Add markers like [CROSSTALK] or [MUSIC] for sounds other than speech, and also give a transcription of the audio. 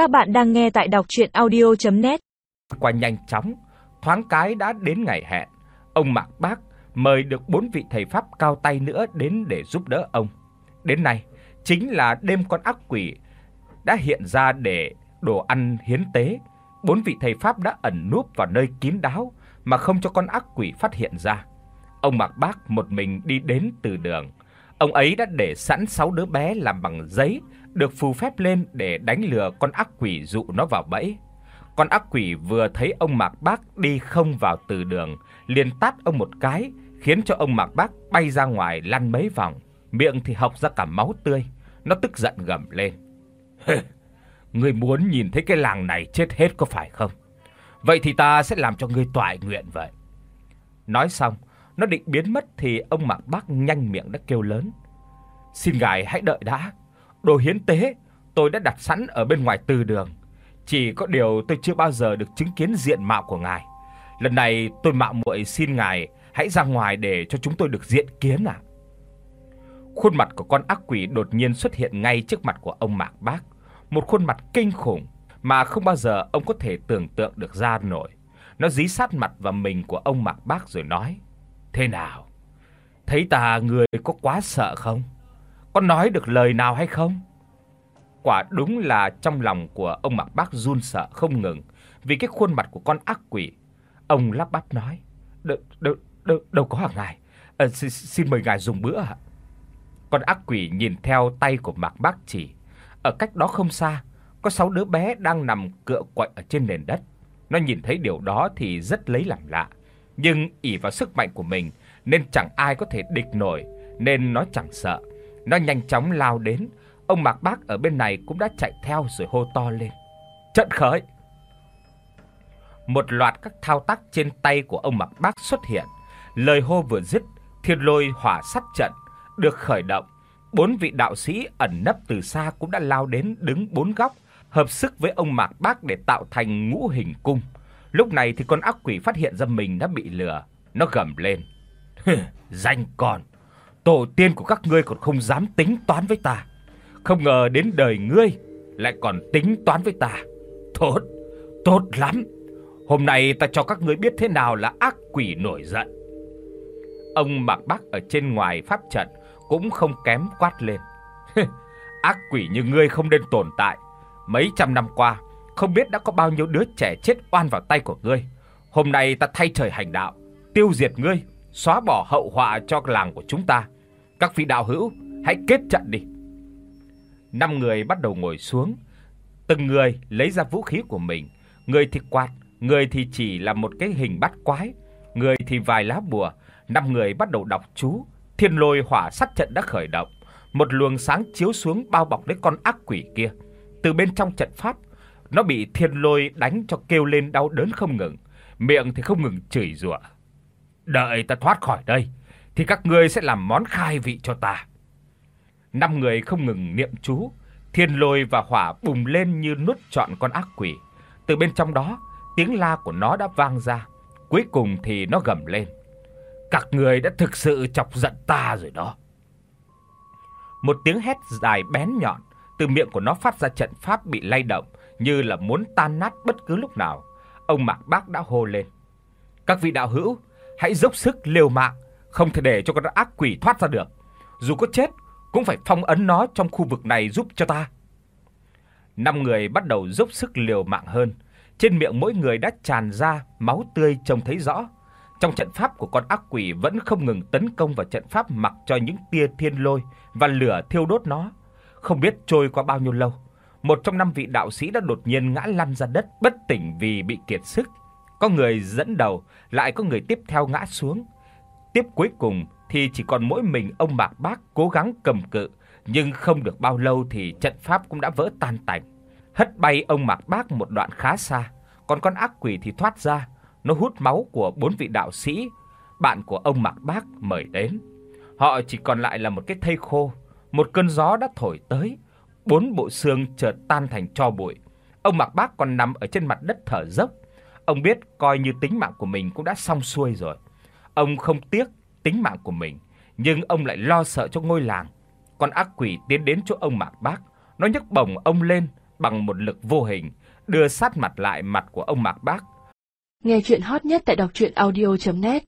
Các bạn đang nghe tại đọc audio net Qua nhanh chóng, thoáng cái đã đến ngày hẹn. Ông Mạc Bác mời được bốn vị thầy pháp cao tay nữa đến để giúp đỡ ông. Đến nay chính là đêm con ác quỷ đã hiện ra để đồ ăn hiến tế. Bốn vị thầy pháp đã ẩn núp vào nơi kín đáo mà không cho con ác quỷ phát hiện ra. Ông Mạc Bác một mình đi đến từ đường. Ông ấy đã để sẵn sáu đứa bé làm bằng giấy được phù phép lên để đánh lừa con ác quỷ dụ nó vào bẫy. Con ác quỷ vừa thấy ông Mạc Bác đi không vào từ đường, liền tát ông một cái, khiến cho ông Mạc Bác bay ra ngoài lăn mấy vòng, miệng thì hộc ra cả máu tươi. Nó tức giận gầm lên. Ngươi muốn nhìn thấy cái làng này chết hết có phải không? Vậy thì ta sẽ làm cho ngươi toại nguyện vậy. Nói xong, nó định biến mất thì ông Mạc Bác nhanh miệng đã kêu lớn. Xin ngài hãy đợi đã. Đồ hiến tế tôi đã đặt sẵn ở bên ngoài từ đường. Chỉ có điều tôi chưa bao giờ được chứng kiến diện mạo của ngài. Lần này tôi mạo muội xin ngài hãy ra ngoài để cho chúng tôi được diện kiến ạ." Khuôn mặt của con ác quỷ đột nhiên xuất hiện ngay trước mặt của ông Mạc Bác, một khuôn mặt kinh khủng mà không bao giờ ông có thể tưởng tượng được ra nổi. Nó dí sát mặt vào mình của ông Mạc Bác rồi nói: "Thế nào? Thấy ta người có quá sợ không? Có nói được lời nào hay không?" Quả đúng là trong lòng của ông Mạc Bác run sợ không ngừng vì cái khuôn mặt của con ác quỷ. Ông lắp bắp nói: "Đâu đâu đâu, đâu có hả ngài? À, ờ, xin, xin mời ngài dùng bữa ạ." Con ác quỷ nhìn theo tay của Mạc Bác chỉ, ở cách đó không xa, có sáu đứa bé đang nằm cựa quậy ở trên nền đất. Nó nhìn thấy điều đó thì rất lấy làm lạ, nhưng ỷ vào sức mạnh của mình nên chẳng ai có thể địch nổi, nên nó chẳng sợ. Nó nhanh chóng lao đến, ông Mạc Bác ở bên này cũng đã chạy theo rồi hô to lên. Trận khởi. Một loạt các thao tác trên tay của ông Mạc Bác xuất hiện. Lời hô vừa dứt, Thiên Lôi Hỏa Sắt trận được khởi động. Bốn vị đạo sĩ ẩn nấp từ xa cũng đã lao đến đứng bốn góc, hợp sức với ông Mạc Bác để tạo thành ngũ hình cung. Lúc này thì con ác quỷ phát hiện ra mình đã bị lừa, nó gầm lên. [LAUGHS] Danh con, tổ tiên của các ngươi còn không dám tính toán với ta. Không ngờ đến đời ngươi lại còn tính toán với ta. Tốt, tốt lắm. Hôm nay ta cho các ngươi biết thế nào là ác quỷ nổi giận. Ông Mạc Bác ở trên ngoài pháp trận cũng không kém quát lên. [LAUGHS] ác quỷ như ngươi không nên tồn tại. Mấy trăm năm qua, không biết đã có bao nhiêu đứa trẻ chết oan vào tay của ngươi. Hôm nay ta thay trời hành đạo, tiêu diệt ngươi, xóa bỏ hậu họa cho làng của chúng ta. Các vị đạo hữu, hãy kết trận đi. Năm người bắt đầu ngồi xuống, từng người lấy ra vũ khí của mình, người thì quạt, người thì chỉ là một cái hình bắt quái, người thì vài lá bùa, năm người bắt đầu đọc chú, Thiên Lôi Hỏa Sát trận đã khởi động, một luồng sáng chiếu xuống bao bọc lấy con ác quỷ kia. Từ bên trong trận pháp, nó bị Thiên Lôi đánh cho kêu lên đau đớn không ngừng, miệng thì không ngừng chửi rủa. Đợi ta thoát khỏi đây thì các ngươi sẽ làm món khai vị cho ta. Năm người không ngừng niệm chú, thiên lôi và hỏa bùng lên như nuốt trọn con ác quỷ. Từ bên trong đó, tiếng la của nó đã vang ra. Cuối cùng thì nó gầm lên. Các người đã thực sự chọc giận ta rồi đó. Một tiếng hét dài bén nhọn từ miệng của nó phát ra trận pháp bị lay động như là muốn tan nát bất cứ lúc nào. Ông Mạc Bác đã hô lên: "Các vị đạo hữu, hãy dốc sức liều mạng, không thể để cho con ác quỷ thoát ra được. Dù có chết cũng phải phong ấn nó trong khu vực này giúp cho ta." Năm người bắt đầu dốc sức liều mạng hơn, trên miệng mỗi người đã tràn ra máu tươi trông thấy rõ. Trong trận pháp của con ác quỷ vẫn không ngừng tấn công vào trận pháp mặc cho những tia thiên lôi và lửa thiêu đốt nó. Không biết trôi qua bao nhiêu lâu, một trong năm vị đạo sĩ đã đột nhiên ngã lăn ra đất bất tỉnh vì bị kiệt sức. Có người dẫn đầu, lại có người tiếp theo ngã xuống. Tiếp cuối cùng thì chỉ còn mỗi mình ông Mạc Bác cố gắng cầm cự, nhưng không được bao lâu thì trận pháp cũng đã vỡ tan tành. Hất bay ông Mạc Bác một đoạn khá xa, còn con ác quỷ thì thoát ra, nó hút máu của bốn vị đạo sĩ bạn của ông Mạc Bác mời đến. Họ chỉ còn lại là một cái thây khô, một cơn gió đã thổi tới, bốn bộ xương chợt tan thành tro bụi. Ông Mạc Bác còn nằm ở trên mặt đất thở dốc. Ông biết coi như tính mạng của mình cũng đã xong xuôi rồi. Ông không tiếc tính mạng của mình, nhưng ông lại lo sợ cho ngôi làng. Con ác quỷ tiến đến chỗ ông Mạc Bác, nó nhấc bổng ông lên bằng một lực vô hình, đưa sát mặt lại mặt của ông Mạc Bác. Nghe truyện hot nhất tại doctruyenaudio.net